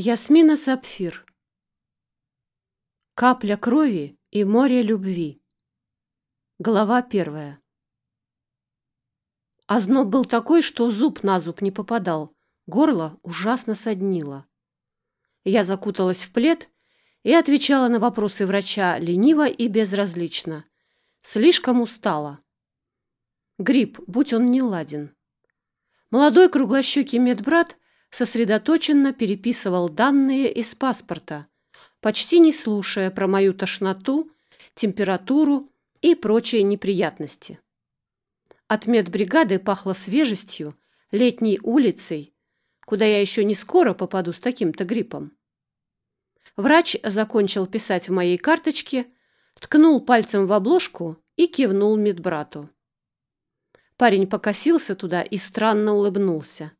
Ясмина Сапфир. Капля крови и море любви. Глава первая. Озноб был такой, что зуб на зуб не попадал. Горло ужасно соднило. Я закуталась в плед и отвечала на вопросы врача лениво и безразлично. Слишком устала. Грипп, будь он не ладен. Молодой круглощекий медбрат – сосредоточенно переписывал данные из паспорта, почти не слушая про мою тошноту, температуру и прочие неприятности. От медбригады пахло свежестью, летней улицей, куда я еще не скоро попаду с таким-то гриппом. Врач закончил писать в моей карточке, ткнул пальцем в обложку и кивнул медбрату. Парень покосился туда и странно улыбнулся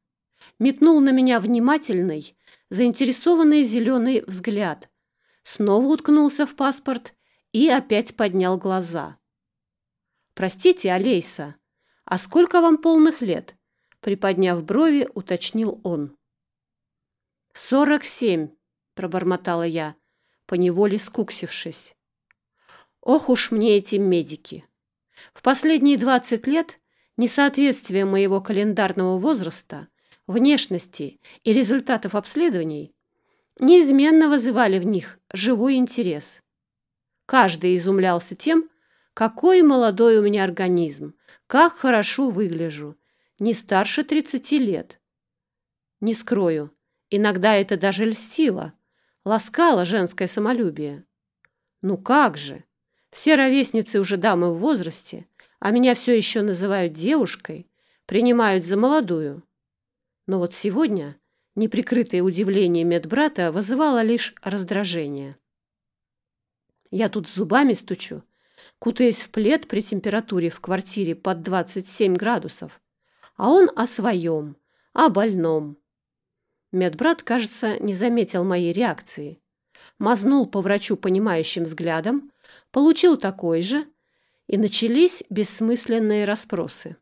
метнул на меня внимательный, заинтересованный зеленый взгляд, снова уткнулся в паспорт и опять поднял глаза. «Простите, Алейса, а сколько вам полных лет?» Приподняв брови, уточнил он. «Сорок семь», — пробормотала я, поневоле скуксившись. «Ох уж мне эти медики! В последние двадцать лет несоответствие моего календарного возраста внешности и результатов обследований неизменно вызывали в них живой интерес. Каждый изумлялся тем, какой молодой у меня организм, как хорошо выгляжу, не старше 30 лет. Не скрою, иногда это даже льстило, ласкало женское самолюбие. Ну как же, все ровесницы уже дамы в возрасте, а меня все еще называют девушкой, принимают за молодую. Но вот сегодня неприкрытое удивление медбрата вызывало лишь раздражение. Я тут зубами стучу, кутаясь в плед при температуре в квартире под 27 градусов, а он о своем, о больном. Медбрат, кажется, не заметил моей реакции. Мазнул по врачу понимающим взглядом, получил такой же, и начались бессмысленные расспросы.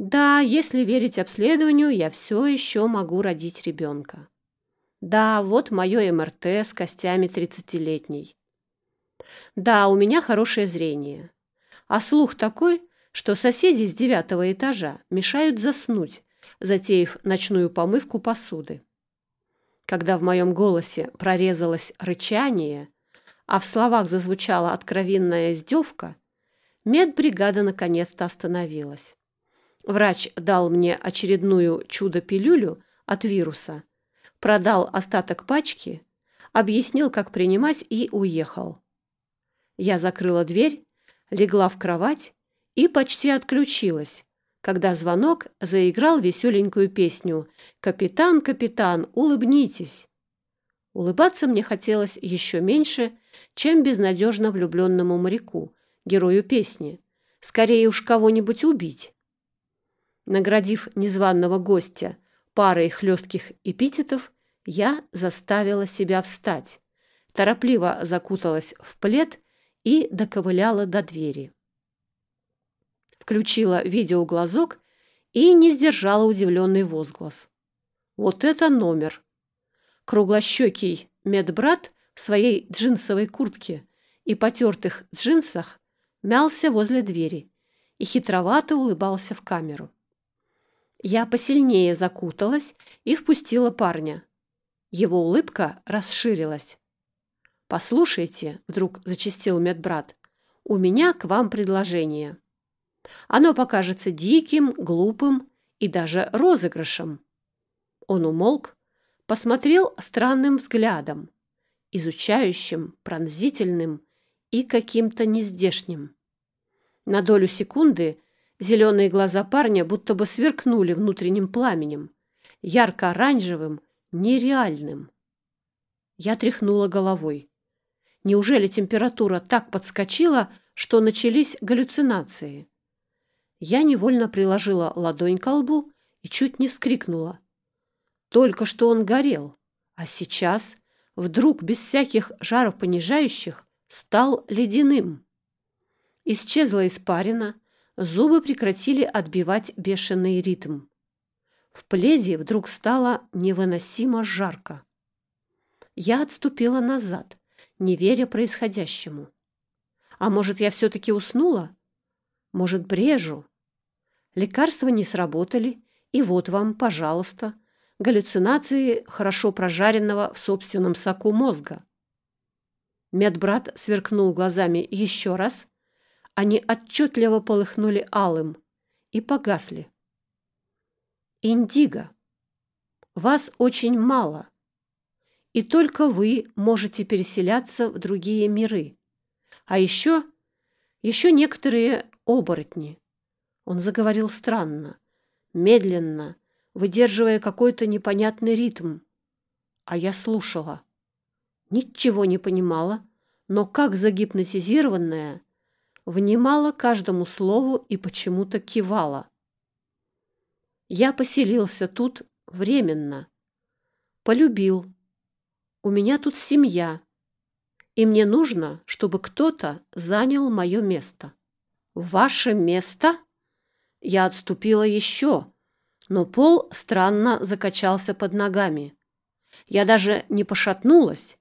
Да, если верить обследованию, я все еще могу родить ребенка. Да, вот мое МРТ с костями тридцатилетней. Да, у меня хорошее зрение. А слух такой, что соседи с девятого этажа мешают заснуть, затеяв ночную помывку посуды. Когда в моем голосе прорезалось рычание, а в словах зазвучала откровенная издевка, медбригада наконец-то остановилась. Врач дал мне очередную чудо-пилюлю от вируса, продал остаток пачки, объяснил, как принимать, и уехал. Я закрыла дверь, легла в кровать и почти отключилась, когда звонок заиграл веселенькую песню «Капитан, капитан, улыбнитесь!». Улыбаться мне хотелось еще меньше, чем безнадежно влюбленному моряку, герою песни. Скорее уж кого-нибудь убить. Наградив незваного гостя парой хлестких эпитетов, я заставила себя встать, торопливо закуталась в плед и доковыляла до двери. Включила видеоглазок и не сдержала удивленный возглас. Вот это номер! Круглощекий медбрат в своей джинсовой куртке и потертых джинсах мялся возле двери и хитровато улыбался в камеру. Я посильнее закуталась и впустила парня. Его улыбка расширилась. «Послушайте», — вдруг зачастил медбрат, — «у меня к вам предложение. Оно покажется диким, глупым и даже розыгрышем». Он умолк, посмотрел странным взглядом, изучающим, пронзительным и каким-то нездешним. На долю секунды Зеленые глаза парня будто бы сверкнули внутренним пламенем, ярко-оранжевым, нереальным. Я тряхнула головой. Неужели температура так подскочила, что начались галлюцинации? Я невольно приложила ладонь к лбу и чуть не вскрикнула. Только что он горел, а сейчас, вдруг без всяких жаров понижающих, стал ледяным. Исчезла испарина, Зубы прекратили отбивать бешеный ритм. В пледе вдруг стало невыносимо жарко. Я отступила назад, не веря происходящему. А может, я все-таки уснула? Может, брежу? Лекарства не сработали, и вот вам, пожалуйста, галлюцинации хорошо прожаренного в собственном соку мозга. Медбрат сверкнул глазами еще раз. Они отчетливо полыхнули алым и погасли. Индиго, вас очень мало, и только вы можете переселяться в другие миры. А еще, еще некоторые оборотни. Он заговорил странно, медленно, выдерживая какой-то непонятный ритм. А я слушала. Ничего не понимала, но как загипнотизированная, внимала каждому слову и почему-то кивала. Я поселился тут временно. Полюбил. У меня тут семья. И мне нужно, чтобы кто-то занял мое место. Ваше место? Я отступила еще, но пол странно закачался под ногами. Я даже не пошатнулась,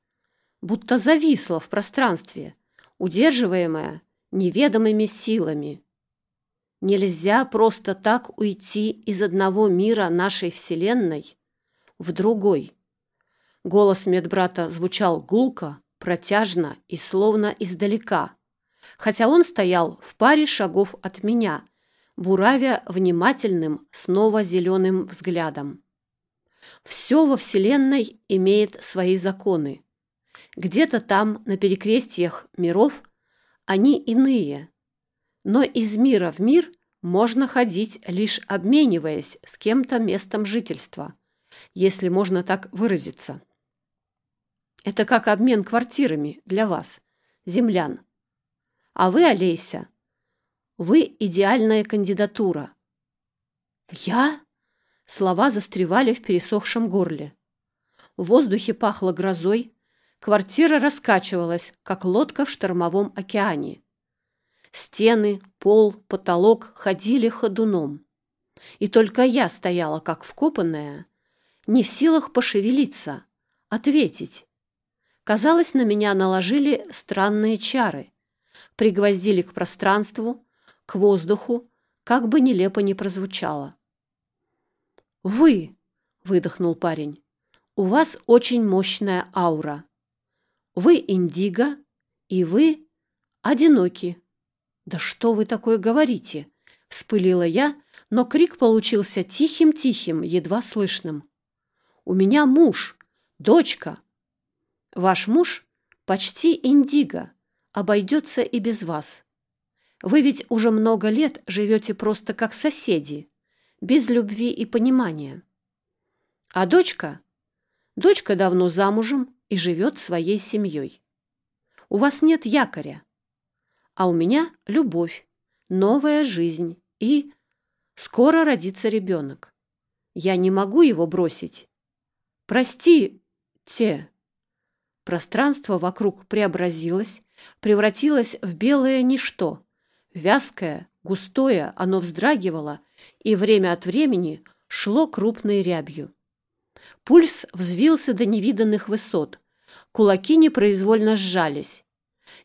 будто зависла в пространстве, удерживаемая неведомыми силами. Нельзя просто так уйти из одного мира нашей Вселенной в другой. Голос медбрата звучал гулко, протяжно и словно издалека, хотя он стоял в паре шагов от меня, буравя внимательным, снова зеленым взглядом. Все во Вселенной имеет свои законы. Где-то там, на перекрестьях миров, они иные, но из мира в мир можно ходить, лишь обмениваясь с кем-то местом жительства, если можно так выразиться. Это как обмен квартирами для вас, землян. А вы, Олеся, вы идеальная кандидатура. Я? Слова застревали в пересохшем горле. В воздухе пахло грозой, квартира раскачивалась, как лодка в штормовом океане. Стены, пол, потолок ходили ходуном. И только я стояла, как вкопанная, не в силах пошевелиться, ответить. Казалось, на меня наложили странные чары, пригвоздили к пространству, к воздуху, как бы нелепо ни прозвучало. «Вы!» — выдохнул парень. «У вас очень мощная аура. Вы индиго, и вы одиноки». «Да что вы такое говорите?» — вспылила я, но крик получился тихим-тихим, едва слышным. «У меня муж, дочка. Ваш муж почти индиго, обойдется и без вас. Вы ведь уже много лет живете просто как соседи, без любви и понимания. А дочка? Дочка давно замужем и живет своей семьей. У вас нет якоря, а у меня любовь, новая жизнь и... Скоро родится ребенок. Я не могу его бросить. Прости, те. Пространство вокруг преобразилось, превратилось в белое ничто. Вязкое, густое, оно вздрагивало и время от времени шло крупной рябью. Пульс взвился до невиданных высот. Кулаки непроизвольно сжались.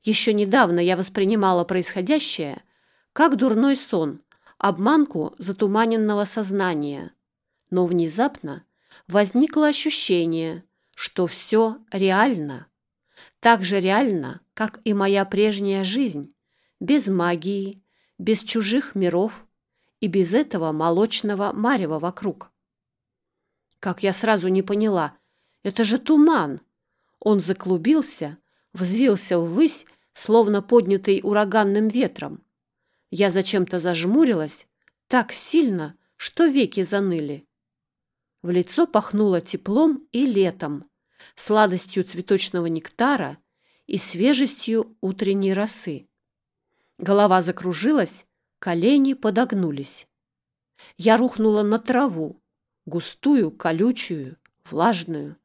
Еще недавно я воспринимала происходящее как дурной сон, обманку затуманенного сознания. Но внезапно возникло ощущение, что все реально. Так же реально, как и моя прежняя жизнь, без магии, без чужих миров и без этого молочного марева вокруг. Как я сразу не поняла, это же туман. Он заклубился, взвился ввысь словно поднятый ураганным ветром. Я зачем-то зажмурилась так сильно, что веки заныли. В лицо пахнуло теплом и летом, сладостью цветочного нектара и свежестью утренней росы. Голова закружилась, колени подогнулись. Я рухнула на траву, густую, колючую, влажную.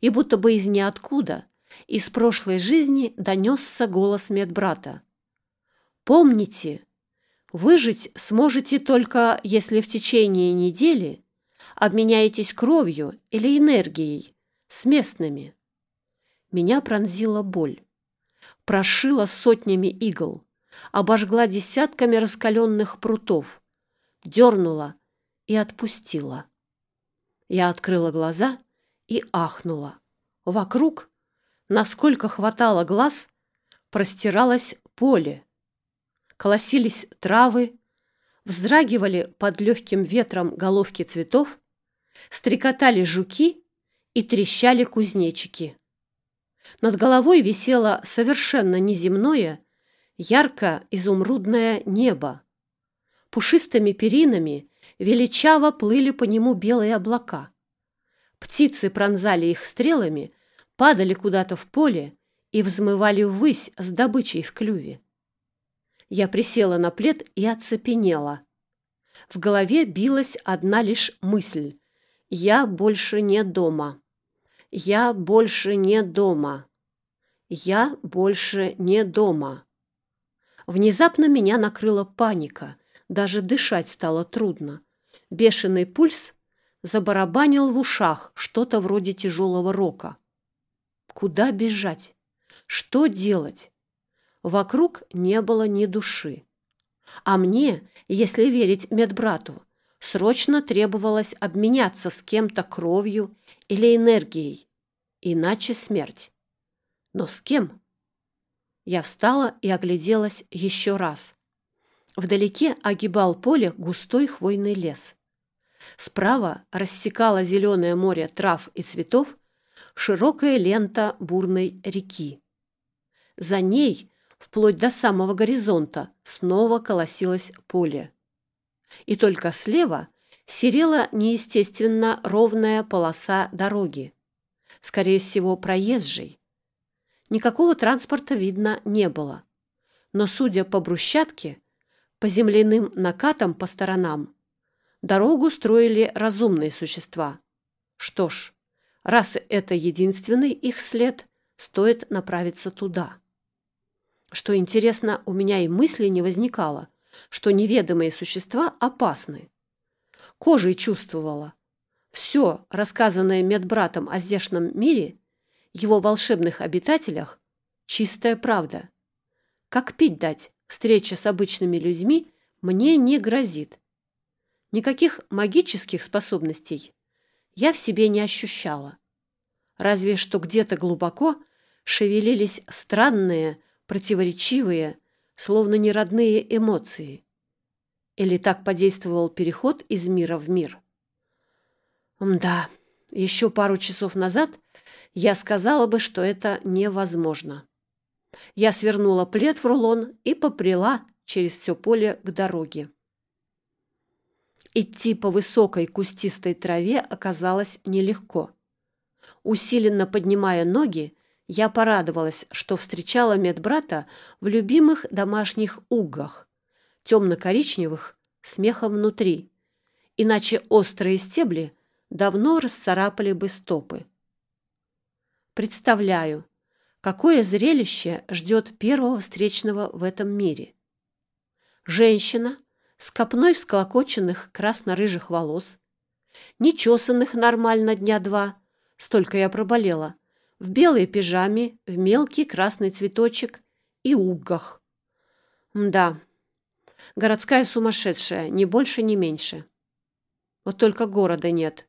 И будто бы из ниоткуда из прошлой жизни донесся голос медбрата. «Помните, выжить сможете только, если в течение недели Обменяетесь кровью или энергией с местными. Меня пронзила боль. Прошила сотнями игл, обожгла десятками раскаленных прутов, дернула и отпустила. Я открыла глаза и ахнула. Вокруг, насколько хватало глаз, простиралось поле. Колосились травы, вздрагивали под легким ветром головки цветов, стрекотали жуки и трещали кузнечики. Над головой висело совершенно неземное, ярко-изумрудное небо. Пушистыми перинами величаво плыли по нему белые облака. Птицы пронзали их стрелами, падали куда-то в поле и взмывали ввысь с добычей в клюве. Я присела на плед и оцепенела. В голове билась одна лишь мысль. Я больше не дома. Я больше не дома. Я больше не дома. Внезапно меня накрыла паника. Даже дышать стало трудно. Бешеный пульс забарабанил в ушах что-то вроде тяжелого рока. Куда бежать? Что делать? Вокруг не было ни души. А мне, если верить медбрату, срочно требовалось обменяться с кем-то кровью или энергией, иначе смерть. Но с кем? Я встала и огляделась еще раз. Вдалеке огибал поле густой хвойный лес. Справа рассекала зеленое море трав и цветов широкая лента бурной реки. За ней, вплоть до самого горизонта, снова колосилось поле. И только слева серела неестественно ровная полоса дороги, скорее всего, проезжей. Никакого транспорта видно не было. Но, судя по брусчатке, по земляным накатам по сторонам, дорогу строили разумные существа. Что ж, раз это единственный их след, стоит направиться туда. Что интересно, у меня и мысли не возникало, что неведомые существа опасны. Кожей чувствовала. Все, рассказанное медбратом о здешнем мире, его волшебных обитателях, чистая правда. Как пить дать, встреча с обычными людьми мне не грозит. Никаких магических способностей я в себе не ощущала. Разве что где-то глубоко шевелились странные, противоречивые, словно неродные эмоции. Или так подействовал переход из мира в мир? Да, еще пару часов назад я сказала бы, что это невозможно. Я свернула плед в рулон и попрела через все поле к дороге. Идти по высокой кустистой траве оказалось нелегко. Усиленно поднимая ноги, я порадовалась, что встречала медбрата в любимых домашних угах, темно-коричневых, с мехом внутри, иначе острые стебли давно расцарапали бы стопы. Представляю, какое зрелище ждет первого встречного в этом мире. Женщина с копной всколокоченных красно-рыжих волос, нечесанных нормально дня два, столько я проболела, в белой пижаме, в мелкий красный цветочек и угах. Да, городская сумасшедшая, ни больше, ни меньше. Вот только города нет.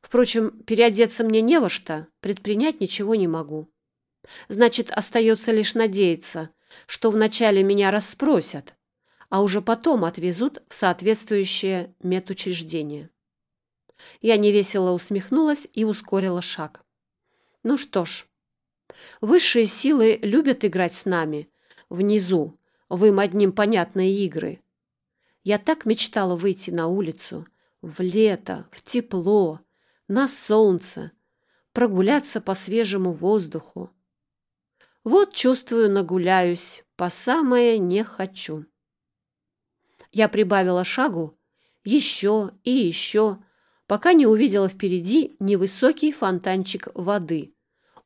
Впрочем, переодеться мне не во что, предпринять ничего не могу. Значит, остается лишь надеяться, что вначале меня расспросят, а уже потом отвезут в соответствующее медучреждение. Я невесело усмехнулась и ускорила шаг. Ну что ж, высшие силы любят играть с нами, внизу, в им одним понятные игры. Я так мечтала выйти на улицу, в лето, в тепло, на солнце, прогуляться по свежему воздуху. Вот, чувствую, нагуляюсь, по самое не хочу. Я прибавила шагу еще и еще, пока не увидела впереди невысокий фонтанчик воды.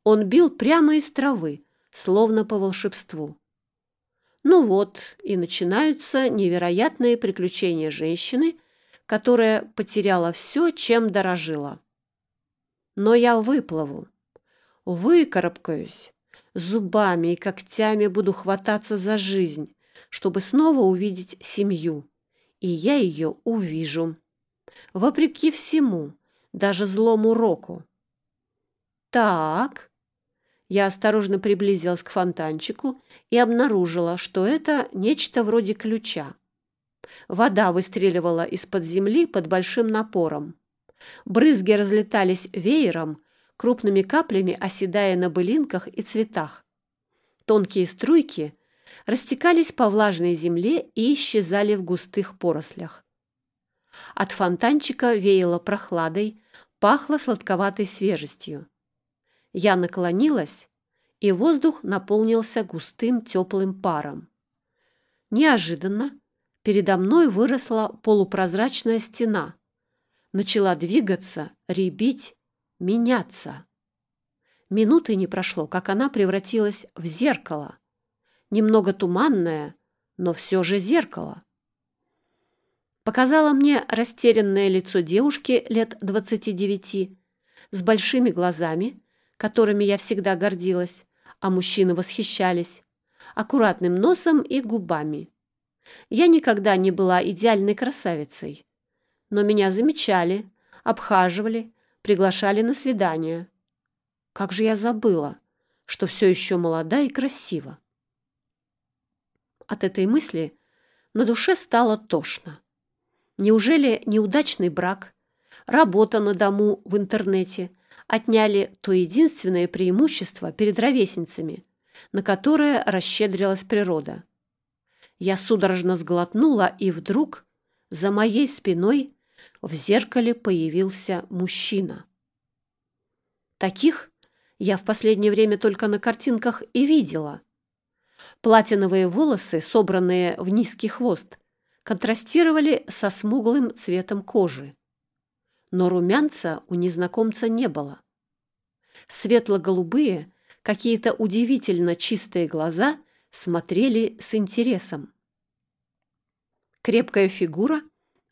Он бил прямо из травы, словно по волшебству. Ну вот, и начинаются невероятные приключения женщины, которая потеряла все, чем дорожила. Но я выплыву, выкарабкаюсь, зубами и когтями буду хвататься за жизнь, чтобы снова увидеть семью, и я ее увижу. Вопреки всему, даже злому року. Так, я осторожно приблизилась к фонтанчику и обнаружила, что это нечто вроде ключа. Вода выстреливала из-под земли под большим напором. Брызги разлетались веером, крупными каплями оседая на былинках и цветах. Тонкие струйки растекались по влажной земле и исчезали в густых порослях. От фонтанчика веяло прохладой, пахло сладковатой свежестью. Я наклонилась, и воздух наполнился густым теплым паром. Неожиданно передо мной выросла полупрозрачная стена. Начала двигаться, рябить, меняться. Минуты не прошло, как она превратилась в зеркало. Немного туманное, но все же зеркало. Показала мне растерянное лицо девушки лет двадцати девяти с большими глазами которыми я всегда гордилась, а мужчины восхищались, аккуратным носом и губами. Я никогда не была идеальной красавицей, но меня замечали, обхаживали, приглашали на свидания. Как же я забыла, что все еще молода и красива. От этой мысли на душе стало тошно. Неужели неудачный брак, работа на дому в интернете – отняли то единственное преимущество перед ровесницами, на которое расщедрилась природа. Я судорожно сглотнула, и вдруг за моей спиной в зеркале появился мужчина. Таких я в последнее время только на картинках и видела. Платиновые волосы, собранные в низкий хвост, контрастировали со смуглым цветом кожи но румянца у незнакомца не было. Светло-голубые, какие-то удивительно чистые глаза смотрели с интересом. Крепкая фигура,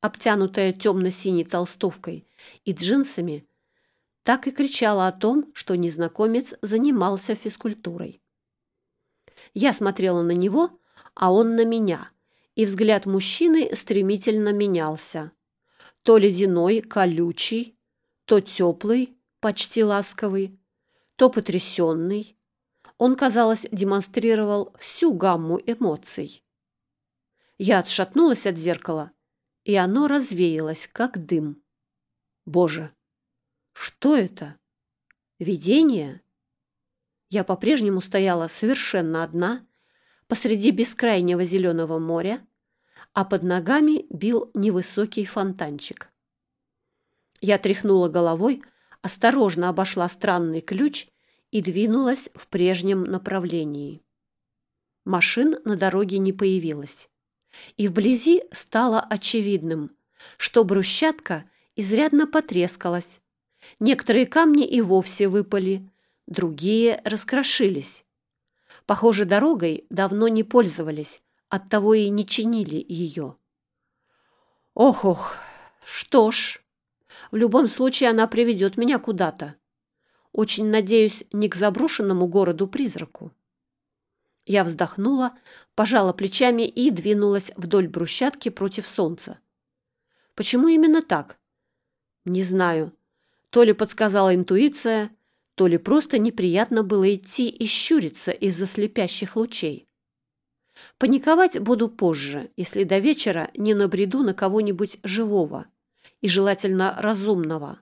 обтянутая темно-синей толстовкой и джинсами, так и кричала о том, что незнакомец занимался физкультурой. Я смотрела на него, а он на меня, и взгляд мужчины стремительно менялся то ледяной, колючий, то теплый, почти ласковый, то потрясенный. Он, казалось, демонстрировал всю гамму эмоций. Я отшатнулась от зеркала, и оно развеялось, как дым. Боже, что это? Видение? Я по-прежнему стояла совершенно одна посреди бескрайнего зеленого моря, а под ногами бил невысокий фонтанчик. Я тряхнула головой, осторожно обошла странный ключ и двинулась в прежнем направлении. Машин на дороге не появилось. И вблизи стало очевидным, что брусчатка изрядно потрескалась. Некоторые камни и вовсе выпали, другие раскрошились. Похоже, дорогой давно не пользовались, оттого и не чинили ее. Ох-ох, что ж, в любом случае она приведет меня куда-то. Очень надеюсь, не к заброшенному городу-призраку. Я вздохнула, пожала плечами и двинулась вдоль брусчатки против солнца. Почему именно так? Не знаю. То ли подсказала интуиция, то ли просто неприятно было идти и щуриться из-за слепящих лучей. Паниковать буду позже, если до вечера не набреду на кого-нибудь живого и желательно разумного.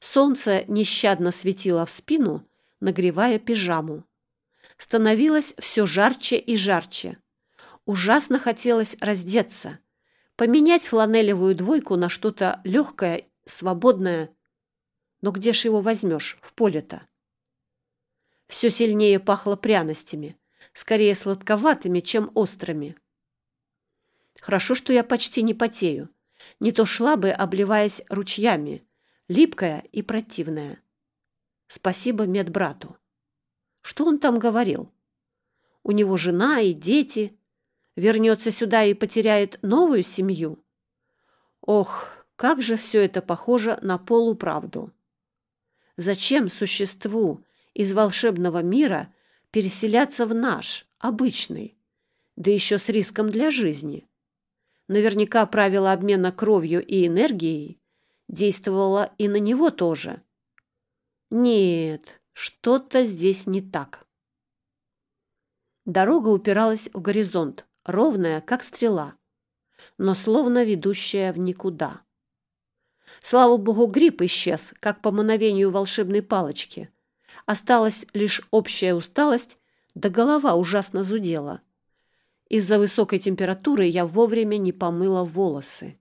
Солнце нещадно светило в спину, нагревая пижаму. Становилось все жарче и жарче. Ужасно хотелось раздеться, поменять фланелевую двойку на что-то легкое, свободное. Но где ж его возьмешь в поле-то? Все сильнее пахло пряностями – скорее сладковатыми, чем острыми. Хорошо, что я почти не потею. Не то шла бы, обливаясь ручьями, липкая и противная. Спасибо медбрату. Что он там говорил? У него жена и дети. Вернется сюда и потеряет новую семью? Ох, как же все это похоже на полуправду. Зачем существу из волшебного мира переселяться в наш, обычный, да еще с риском для жизни? Наверняка правило обмена кровью и энергией действовало и на него тоже. Нет, что-то здесь не так. Дорога упиралась в горизонт, ровная, как стрела, но словно ведущая в никуда. Слава богу, гриб исчез, как по мановению волшебной палочки. Осталась лишь общая усталость, да голова ужасно зудела. Из-за высокой температуры я вовремя не помыла волосы.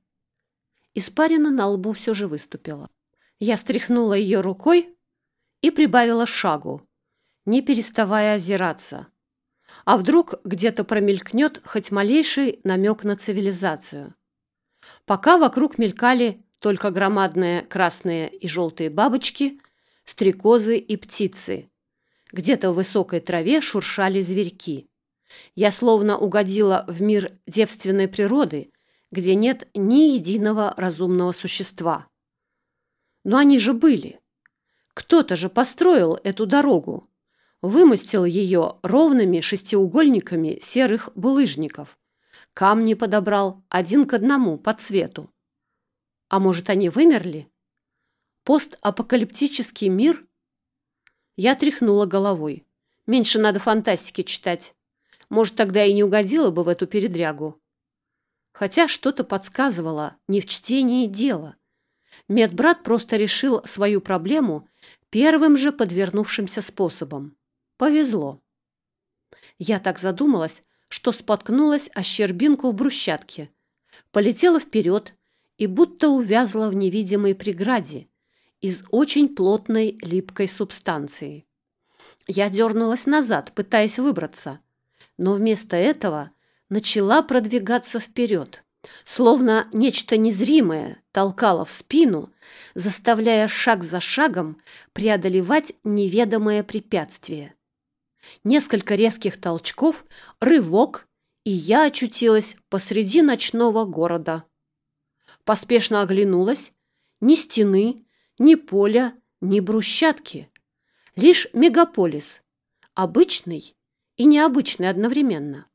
Испарина на лбу все же выступила. Я стряхнула ее рукой и прибавила шагу, не переставая озираться. А вдруг где-то промелькнет хоть малейший намек на цивилизацию? Пока вокруг мелькали только громадные красные и желтые бабочки, стрекозы и птицы. Где-то в высокой траве шуршали зверьки. Я словно угодила в мир девственной природы, где нет ни единого разумного существа. Но они же были. Кто-то же построил эту дорогу, вымостил ее ровными шестиугольниками серых булыжников, камни подобрал один к одному по цвету. А может, они вымерли? Постапокалиптический мир? Я тряхнула головой. Меньше надо фантастики читать. Может, тогда и не угодила бы в эту передрягу. Хотя что-то подсказывало, не в чтении дело. Медбрат просто решил свою проблему первым же подвернувшимся способом. Повезло. Я так задумалась, что споткнулась о щербинку в брусчатке, полетела вперед и будто увязла в невидимой преграде из очень плотной липкой субстанции. Я дернулась назад, пытаясь выбраться, но вместо этого начала продвигаться вперед, словно нечто незримое толкало в спину, заставляя шаг за шагом преодолевать неведомое препятствие. Несколько резких толчков, рывок, и я очутилась посреди ночного города. Поспешно оглянулась. Ни стены, ни поля, ни брусчатки. Лишь мегаполис. Обычный и необычный одновременно.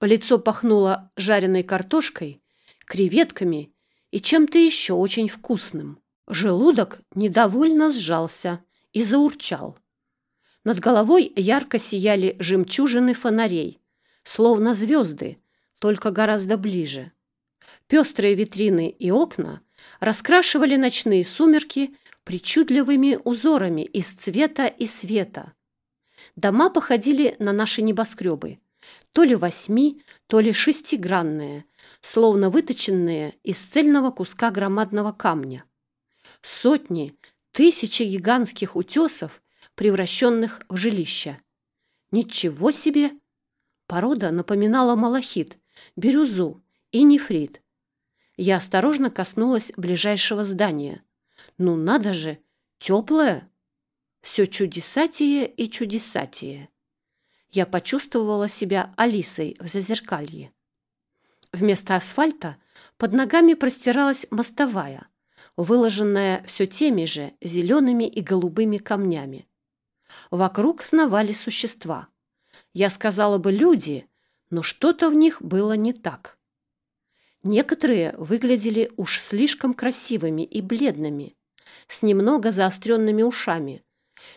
Лицо пахнуло жареной картошкой, креветками и чем-то еще очень вкусным. Желудок недовольно сжался и заурчал. Над головой ярко сияли жемчужины фонарей, словно звезды, только гораздо ближе. Пестрые витрины и окна раскрашивали ночные сумерки причудливыми узорами из цвета и света. Дома походили на наши небоскребы, то ли восьми, то ли шестигранные, словно выточенные из цельного куска громадного камня. Сотни, тысячи гигантских утесов, превращенных в жилища. Ничего себе! Порода напоминала малахит, бирюзу и нефрит. Я осторожно коснулась ближайшего здания. Ну надо же, теплое! Все чудесатие и чудесатие. Я почувствовала себя Алисой в зазеркалье. Вместо асфальта под ногами простиралась мостовая, выложенная все теми же зелеными и голубыми камнями. Вокруг сновали существа. Я сказала бы люди, но что-то в них было не так. Некоторые выглядели уж слишком красивыми и бледными, с немного заостренными ушами,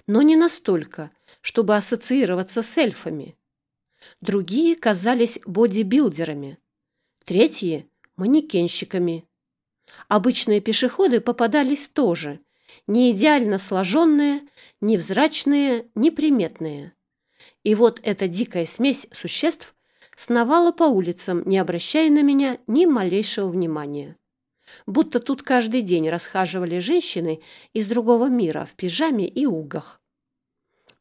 но не настолько, чтобы ассоциироваться с эльфами. Другие казались бодибилдерами, третьи – манекенщиками. Обычные пешеходы попадались тоже, не идеально сложенные, невзрачные, неприметные. И вот эта дикая смесь существ сновала по улицам, не обращая на меня ни малейшего внимания. Будто тут каждый день расхаживали женщины из другого мира в пижаме и угах.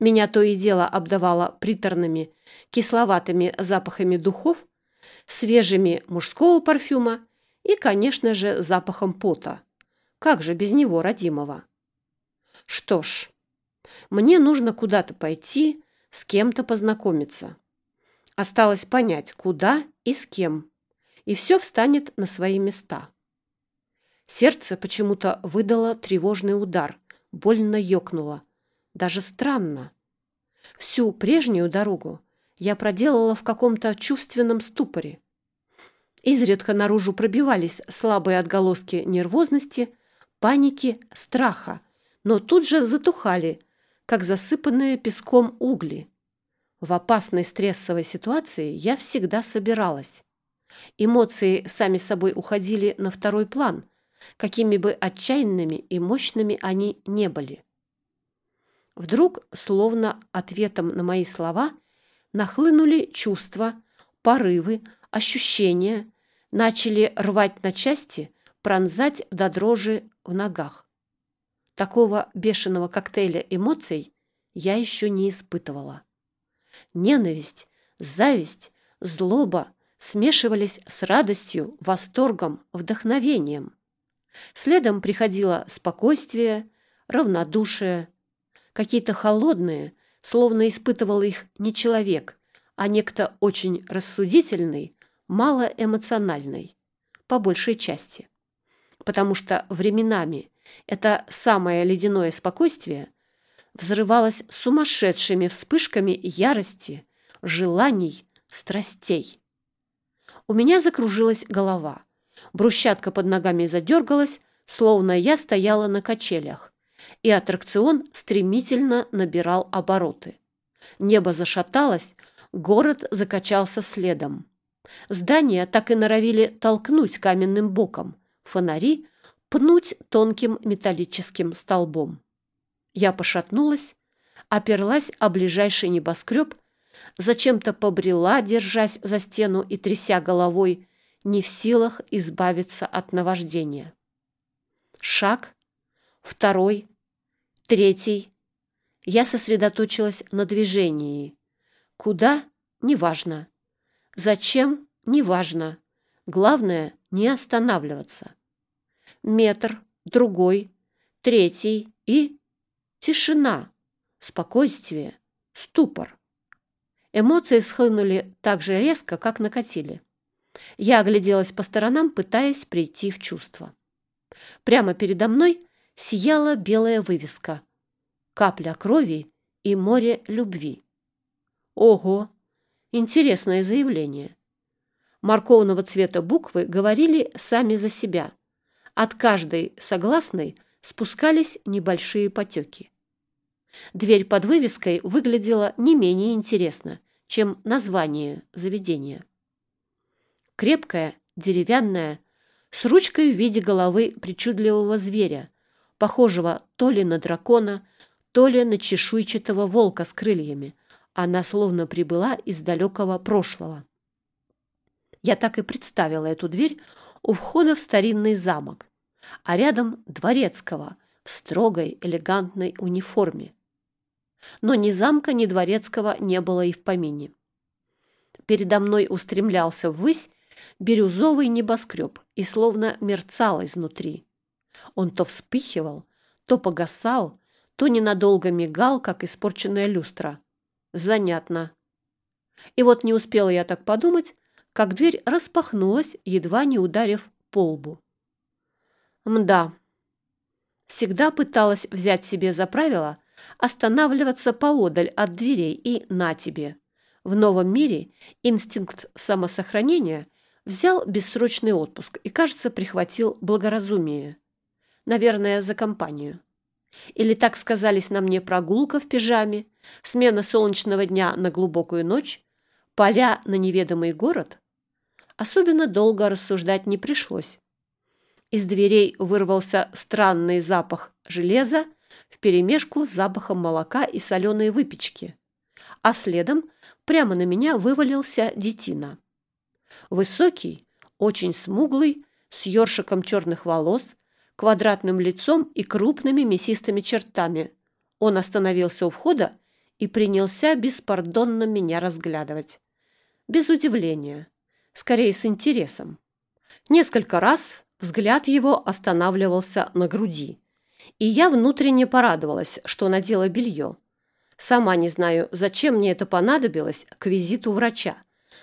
Меня то и дело обдавало приторными, кисловатыми запахами духов, свежими мужского парфюма и, конечно же, запахом пота. Как же без него, родимого? Что ж, мне нужно куда-то пойти, с кем-то познакомиться. Осталось понять, куда и с кем, и все встанет на свои места. Сердце почему-то выдало тревожный удар, больно ёкнуло. Даже странно. Всю прежнюю дорогу я проделала в каком-то чувственном ступоре. Изредка наружу пробивались слабые отголоски нервозности, паники, страха, но тут же затухали, как засыпанные песком угли. В опасной стрессовой ситуации я всегда собиралась. Эмоции сами собой уходили на второй план, какими бы отчаянными и мощными они не были. Вдруг, словно ответом на мои слова, нахлынули чувства, порывы, ощущения, начали рвать на части, пронзать до дрожи в ногах. Такого бешеного коктейля эмоций я еще не испытывала. Ненависть, зависть, злоба смешивались с радостью, восторгом, вдохновением. Следом приходило спокойствие, равнодушие, какие-то холодные, словно испытывал их не человек, а некто очень рассудительный, малоэмоциональный, по большей части. Потому что временами это самое ледяное спокойствие взрывалось сумасшедшими вспышками ярости, желаний, страстей. У меня закружилась голова. Брусчатка под ногами задергалась, словно я стояла на качелях, и аттракцион стремительно набирал обороты. Небо зашаталось, город закачался следом. Здания так и норовили толкнуть каменным боком, фонари пнуть тонким металлическим столбом. Я пошатнулась, оперлась о ближайший небоскреб, зачем-то побрела, держась за стену и тряся головой, не в силах избавиться от наваждения. Шаг, второй, третий. Я сосредоточилась на движении. Куда? Неважно. Зачем? Неважно. Главное – не останавливаться. Метр, другой, третий и тишина, спокойствие, ступор. Эмоции схлынули так же резко, как накатили. Я огляделась по сторонам, пытаясь прийти в чувство. Прямо передо мной сияла белая вывеска «Капля крови и море любви». Ого! Интересное заявление. Морковного цвета буквы говорили сами за себя. От каждой согласной спускались небольшие потеки. Дверь под вывеской выглядела не менее интересно, чем название заведения. Крепкая, деревянная, с ручкой в виде головы причудливого зверя, похожего то ли на дракона, то ли на чешуйчатого волка с крыльями. Она словно прибыла из далекого прошлого. Я так и представила эту дверь у входа в старинный замок, а рядом дворецкого в строгой элегантной униформе. Но ни замка, ни дворецкого не было и в помине. Передо мной устремлялся ввысь бирюзовый небоскреб и словно мерцал изнутри. Он то вспыхивал, то погасал, то ненадолго мигал, как испорченная люстра. Занятно. И вот не успела я так подумать, как дверь распахнулась, едва не ударив по лбу. Мда. Всегда пыталась взять себе за правило останавливаться поодаль от дверей и на тебе. В новом мире инстинкт самосохранения взял бессрочный отпуск и, кажется, прихватил благоразумие. Наверное, за компанию. Или так сказались на мне прогулка в пижаме, смена солнечного дня на глубокую ночь, поля на неведомый город? Особенно долго рассуждать не пришлось. Из дверей вырвался странный запах железа вперемешку с запахом молока и соленой выпечки, а следом прямо на меня вывалился детина. Высокий, очень смуглый, с ёршиком черных волос, квадратным лицом и крупными мясистыми чертами. Он остановился у входа и принялся беспардонно меня разглядывать. Без удивления, скорее с интересом. Несколько раз Взгляд его останавливался на груди. И я внутренне порадовалась, что надела белье. Сама не знаю, зачем мне это понадобилось к визиту врача.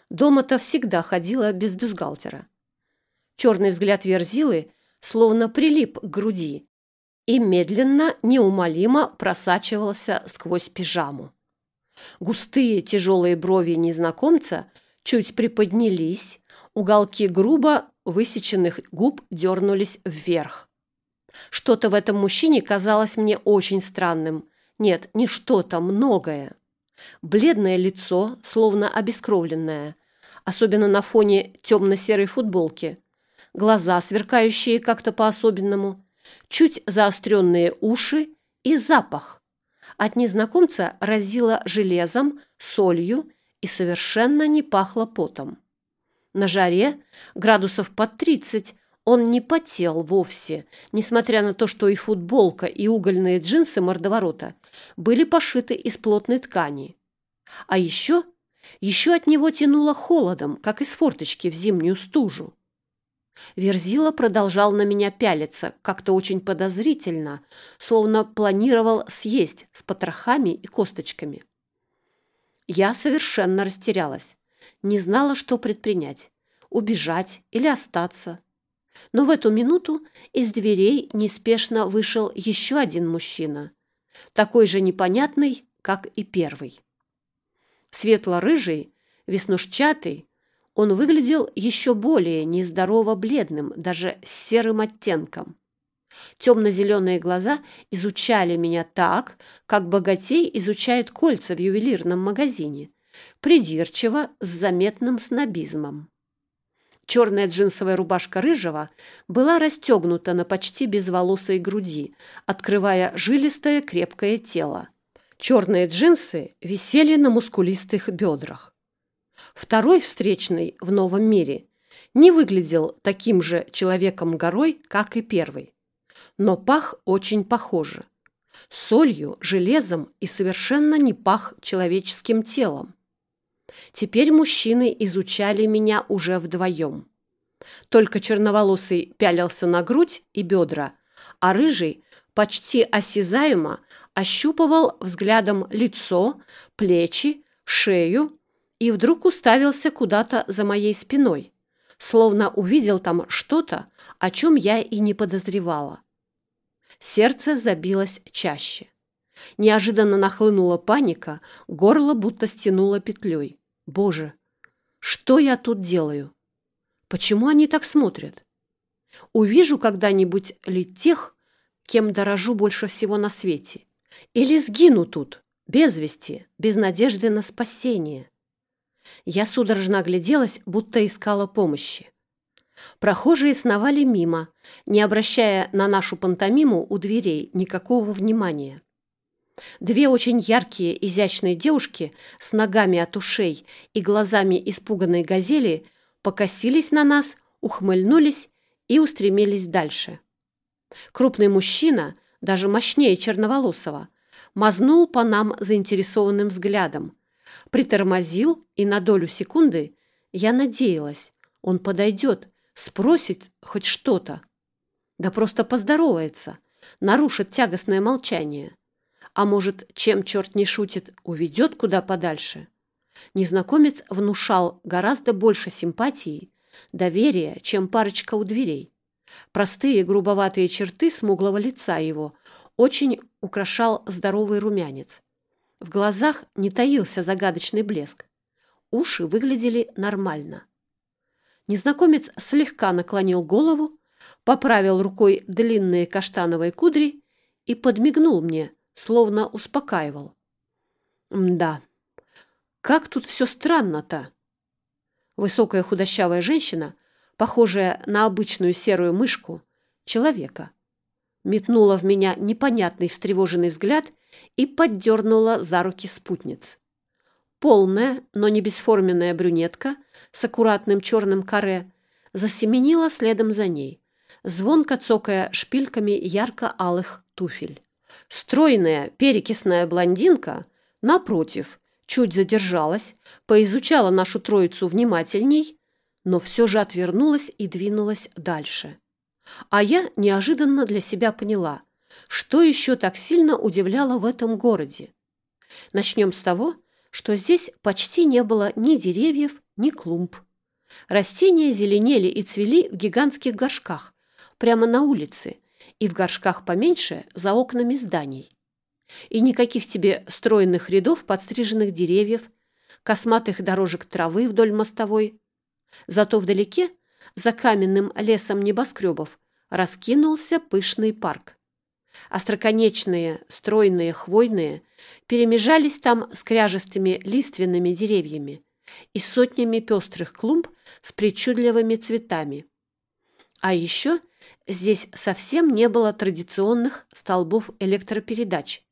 Дома-то всегда ходила без бюстгальтера. Черный взгляд Верзилы словно прилип к груди и медленно, неумолимо просачивался сквозь пижаму. Густые тяжелые брови незнакомца чуть приподнялись, уголки грубо высеченных губ дернулись вверх. Что-то в этом мужчине казалось мне очень странным. Нет, не что-то, многое. Бледное лицо, словно обескровленное, особенно на фоне темно-серой футболки. Глаза, сверкающие как-то по-особенному, чуть заостренные уши и запах. От незнакомца разило железом, солью и совершенно не пахло потом. На жаре, градусов под тридцать, он не потел вовсе, несмотря на то, что и футболка, и угольные джинсы мордоворота были пошиты из плотной ткани. А еще, еще от него тянуло холодом, как из форточки в зимнюю стужу. Верзила продолжал на меня пялиться, как-то очень подозрительно, словно планировал съесть с потрохами и косточками. Я совершенно растерялась, не знала, что предпринять – убежать или остаться. Но в эту минуту из дверей неспешно вышел еще один мужчина, такой же непонятный, как и первый. Светло-рыжий, веснушчатый, он выглядел еще более нездорово бледным, даже с серым оттенком. Темно-зеленые глаза изучали меня так, как богатей изучает кольца в ювелирном магазине, придирчиво, с заметным снобизмом. Черная джинсовая рубашка рыжего была расстегнута на почти безволосой груди, открывая жилистое крепкое тело. Черные джинсы висели на мускулистых бедрах. Второй встречный в новом мире не выглядел таким же человеком-горой, как и первый, но пах очень похоже. Солью, железом и совершенно не пах человеческим телом. Теперь мужчины изучали меня уже вдвоем. Только черноволосый пялился на грудь и бедра, а рыжий почти осязаемо ощупывал взглядом лицо, плечи, шею и вдруг уставился куда-то за моей спиной, словно увидел там что-то, о чем я и не подозревала. Сердце забилось чаще. Неожиданно нахлынула паника, горло будто стянуло петлей. Боже, что я тут делаю? Почему они так смотрят? Увижу когда-нибудь ли тех, кем дорожу больше всего на свете? Или сгину тут, без вести, без надежды на спасение? Я судорожно огляделась, будто искала помощи. Прохожие сновали мимо, не обращая на нашу пантомиму у дверей никакого внимания. Две очень яркие, изящные девушки с ногами от ушей и глазами испуганной газели покосились на нас, ухмыльнулись и устремились дальше. Крупный мужчина, даже мощнее черноволосого, мазнул по нам заинтересованным взглядом, притормозил, и на долю секунды я надеялась, он подойдет, спросит хоть что-то. Да просто поздоровается, нарушит тягостное молчание. А может, чем черт не шутит, уведет куда подальше? Незнакомец внушал гораздо больше симпатии, доверия, чем парочка у дверей. Простые грубоватые черты смуглого лица его очень украшал здоровый румянец. В глазах не таился загадочный блеск. Уши выглядели нормально. Незнакомец слегка наклонил голову, поправил рукой длинные каштановые кудри и подмигнул мне, словно успокаивал. Да, как тут все странно-то. Высокая худощавая женщина, похожая на обычную серую мышку, человека, метнула в меня непонятный встревоженный взгляд и поддернула за руки спутниц. Полная, но не бесформенная брюнетка с аккуратным черным каре засеменила следом за ней, звонко цокая шпильками ярко-алых туфель. Стройная перекисная блондинка, напротив, чуть задержалась, поизучала нашу троицу внимательней, но все же отвернулась и двинулась дальше. А я неожиданно для себя поняла, что еще так сильно удивляло в этом городе. Начнем с того, что здесь почти не было ни деревьев, ни клумб. Растения зеленели и цвели в гигантских горшках, прямо на улице и в горшках поменьше за окнами зданий. И никаких тебе стройных рядов подстриженных деревьев, косматых дорожек травы вдоль мостовой. Зато вдалеке, за каменным лесом небоскребов, раскинулся пышный парк. Остроконечные, стройные, хвойные перемежались там с кряжестыми лиственными деревьями и сотнями пестрых клумб с причудливыми цветами. А еще здесь совсем не было традиционных столбов электропередач.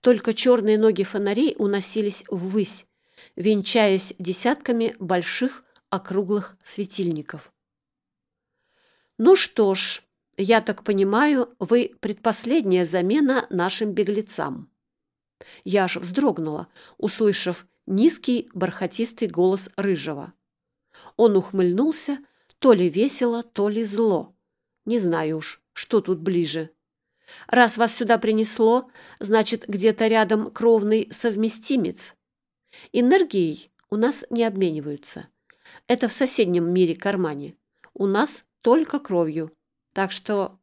Только черные ноги фонарей уносились ввысь, венчаясь десятками больших округлых светильников. Ну что ж, я так понимаю, вы предпоследняя замена нашим беглецам. Я аж вздрогнула, услышав низкий бархатистый голос Рыжего. Он ухмыльнулся, то ли весело, то ли зло. Не знаю уж, что тут ближе. Раз вас сюда принесло, значит, где-то рядом кровный совместимец. Энергией у нас не обмениваются. Это в соседнем мире кармане. У нас только кровью. Так что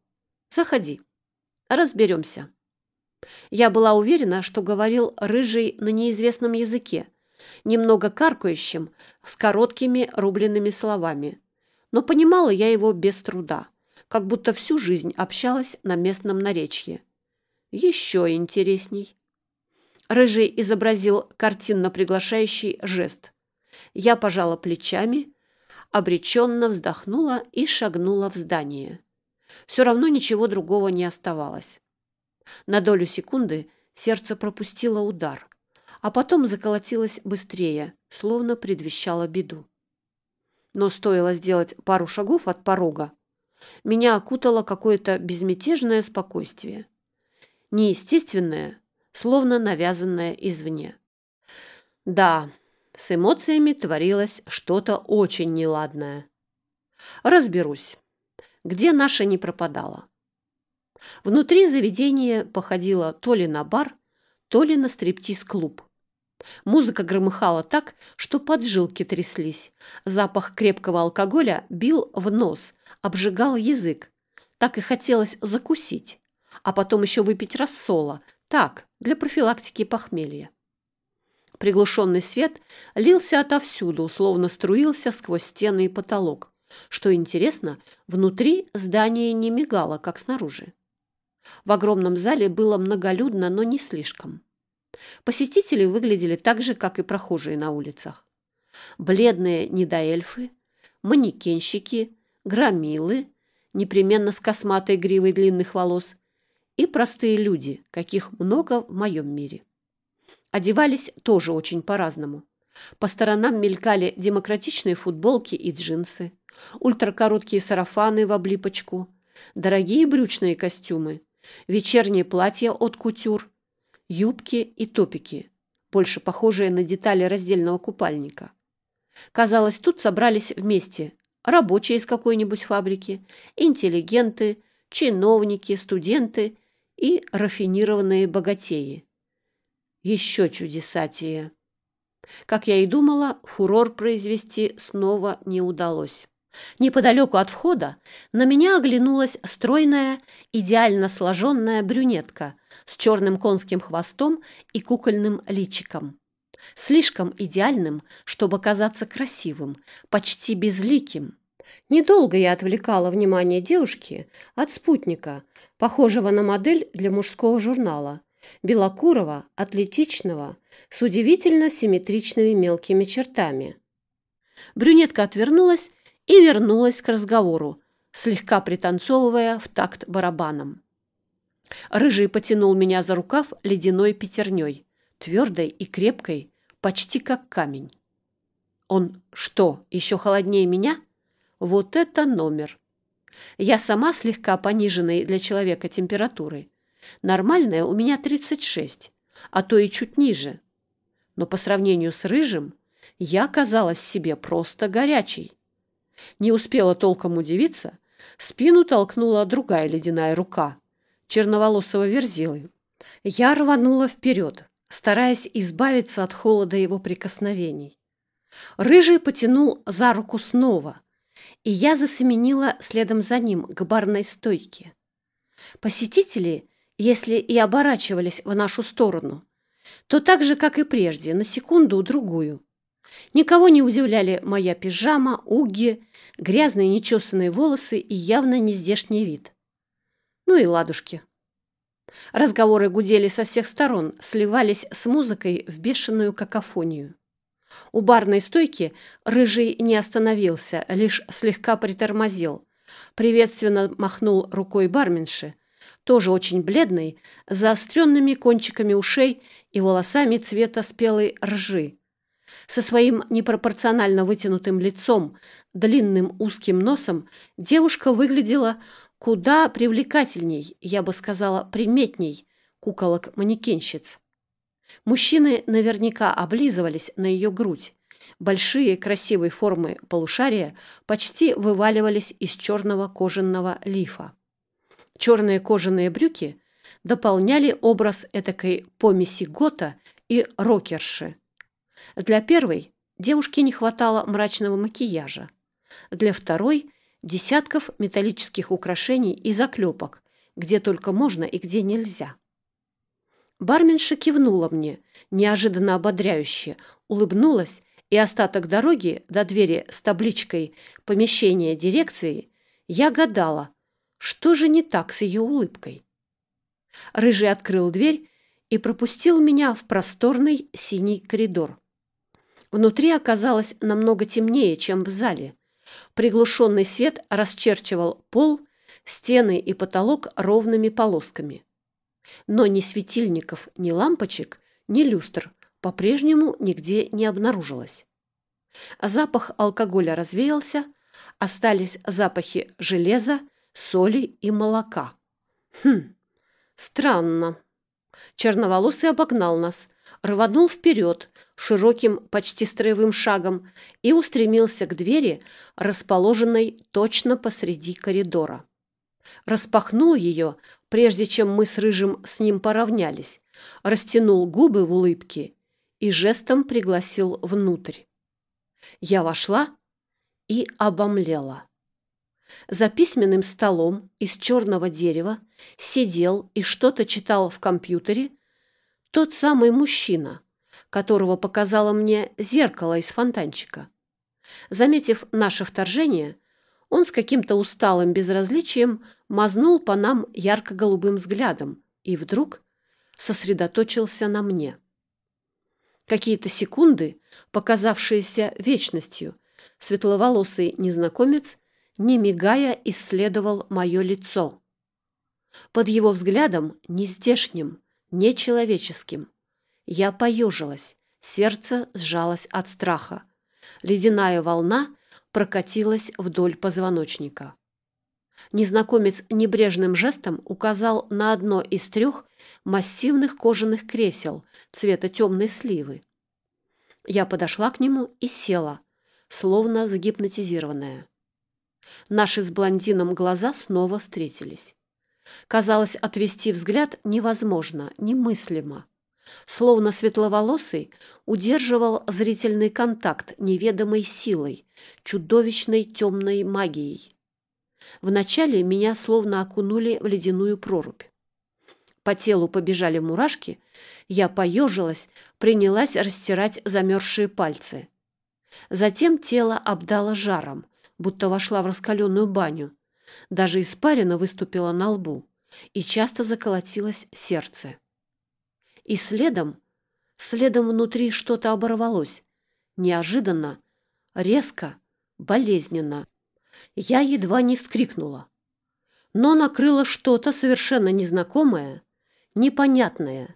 заходи, разберемся. Я была уверена, что говорил рыжий на неизвестном языке, немного каркающим, с короткими рубленными словами. Но понимала я его без труда, как будто всю жизнь общалась на местном наречье. Еще интересней. Рыжий изобразил картинно приглашающий жест. Я пожала плечами, обреченно вздохнула и шагнула в здание. Все равно ничего другого не оставалось. На долю секунды сердце пропустило удар, а потом заколотилось быстрее, словно предвещало беду. Но стоило сделать пару шагов от порога, меня окутало какое-то безмятежное спокойствие. Неестественное, словно навязанное извне. Да, с эмоциями творилось что-то очень неладное. Разберусь, где наша не пропадала. Внутри заведение походило то ли на бар, то ли на стриптиз-клуб. Музыка громыхала так, что поджилки тряслись. Запах крепкого алкоголя бил в нос, обжигал язык. Так и хотелось закусить, а потом еще выпить рассола, так, для профилактики похмелья. Приглушенный свет лился отовсюду, словно струился сквозь стены и потолок. Что интересно, внутри здание не мигало, как снаружи. В огромном зале было многолюдно, но не слишком. Посетители выглядели так же, как и прохожие на улицах. Бледные недоэльфы, манекенщики, громилы, непременно с косматой гривой длинных волос, и простые люди, каких много в моем мире. Одевались тоже очень по-разному. По сторонам мелькали демократичные футболки и джинсы, ультракороткие сарафаны в облипочку, дорогие брючные костюмы, вечерние платья от кутюр, юбки и топики, больше похожие на детали раздельного купальника. Казалось, тут собрались вместе рабочие из какой-нибудь фабрики, интеллигенты, чиновники, студенты и рафинированные богатеи. Еще чудесатие. Как я и думала, фурор произвести снова не удалось. Неподалеку от входа на меня оглянулась стройная, идеально сложенная брюнетка с черным конским хвостом и кукольным личиком. Слишком идеальным, чтобы казаться красивым, почти безликим. Недолго я отвлекала внимание девушки от спутника, похожего на модель для мужского журнала, белокурого, атлетичного, с удивительно симметричными мелкими чертами. Брюнетка отвернулась и вернулась к разговору, слегка пританцовывая в такт барабаном. Рыжий потянул меня за рукав ледяной пятерней, твердой и крепкой, почти как камень. Он что, еще холоднее меня? Вот это номер! Я сама слегка пониженной для человека температуры. Нормальная у меня 36, а то и чуть ниже. Но по сравнению с рыжим я казалась себе просто горячей. Не успела толком удивиться, спину толкнула другая ледяная рука, черноволосого верзилы. Я рванула вперед, стараясь избавиться от холода его прикосновений. Рыжий потянул за руку снова, и я засеменила следом за ним к барной стойке. Посетители, если и оборачивались в нашу сторону, то так же, как и прежде, на секунду-другую. Никого не удивляли моя пижама, уги, грязные нечесанные волосы и явно нездешний вид. Ну и ладушки. Разговоры гудели со всех сторон, сливались с музыкой в бешеную какофонию. У барной стойки рыжий не остановился, лишь слегка притормозил. Приветственно махнул рукой барменши, тоже очень бледный, заостренными кончиками ушей и волосами цвета спелой ржи. Со своим непропорционально вытянутым лицом, длинным узким носом девушка выглядела куда привлекательней, я бы сказала, приметней куколок-манекенщиц. Мужчины наверняка облизывались на ее грудь. Большие красивой формы полушария почти вываливались из черного кожаного лифа. Черные кожаные брюки дополняли образ этакой помеси гота и рокерши. Для первой девушке не хватало мрачного макияжа. Для второй – десятков металлических украшений и заклепок, где только можно и где нельзя. Барменша кивнула мне, неожиданно ободряюще, улыбнулась, и остаток дороги до двери с табличкой «Помещение дирекции» я гадала, что же не так с ее улыбкой. Рыжий открыл дверь и пропустил меня в просторный синий коридор. Внутри оказалось намного темнее, чем в зале. Приглушенный свет расчерчивал пол, стены и потолок ровными полосками. Но ни светильников, ни лампочек, ни люстр по-прежнему нигде не обнаружилось. Запах алкоголя развеялся, остались запахи железа, соли и молока. Хм, странно. Черноволосый обогнал нас, рванул вперед широким, почти строевым шагом и устремился к двери, расположенной точно посреди коридора. Распахнул ее, прежде чем мы с Рыжим с ним поравнялись, растянул губы в улыбке и жестом пригласил внутрь. Я вошла и обомлела. За письменным столом из черного дерева сидел и что-то читал в компьютере тот самый мужчина, которого показало мне зеркало из фонтанчика. Заметив наше вторжение, он с каким-то усталым безразличием мазнул по нам ярко-голубым взглядом и вдруг сосредоточился на мне. Какие-то секунды, показавшиеся вечностью, светловолосый незнакомец, не мигая, исследовал мое лицо. Под его взглядом, нездешним, нечеловеческим, я поежилась, сердце сжалось от страха. Ледяная волна прокатилась вдоль позвоночника. Незнакомец небрежным жестом указал на одно из трех массивных кожаных кресел цвета темной сливы. Я подошла к нему и села, словно загипнотизированная. Наши с блондином глаза снова встретились. Казалось, отвести взгляд невозможно, немыслимо. Словно светловолосый удерживал зрительный контакт неведомой силой, чудовищной темной магией. Вначале меня словно окунули в ледяную прорубь. По телу побежали мурашки, я поежилась, принялась растирать замерзшие пальцы. Затем тело обдало жаром, будто вошла в раскаленную баню. Даже испарина выступила на лбу, и часто заколотилось сердце. И следом, следом внутри что-то оборвалось. Неожиданно, резко, болезненно. Я едва не вскрикнула. Но накрыло что-то совершенно незнакомое, непонятное.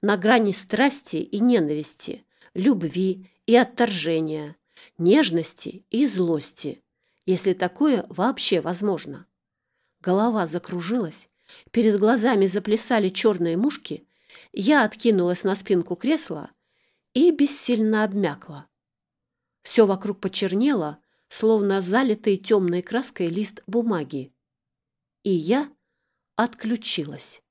На грани страсти и ненависти, любви и отторжения, нежности и злости, если такое вообще возможно. Голова закружилась, перед глазами заплясали черные мушки, я откинулась на спинку кресла и бессильно обмякла. Все вокруг почернело, словно залитый темной краской лист бумаги. И я отключилась.